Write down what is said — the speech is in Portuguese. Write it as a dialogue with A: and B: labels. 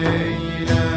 A: Yeah.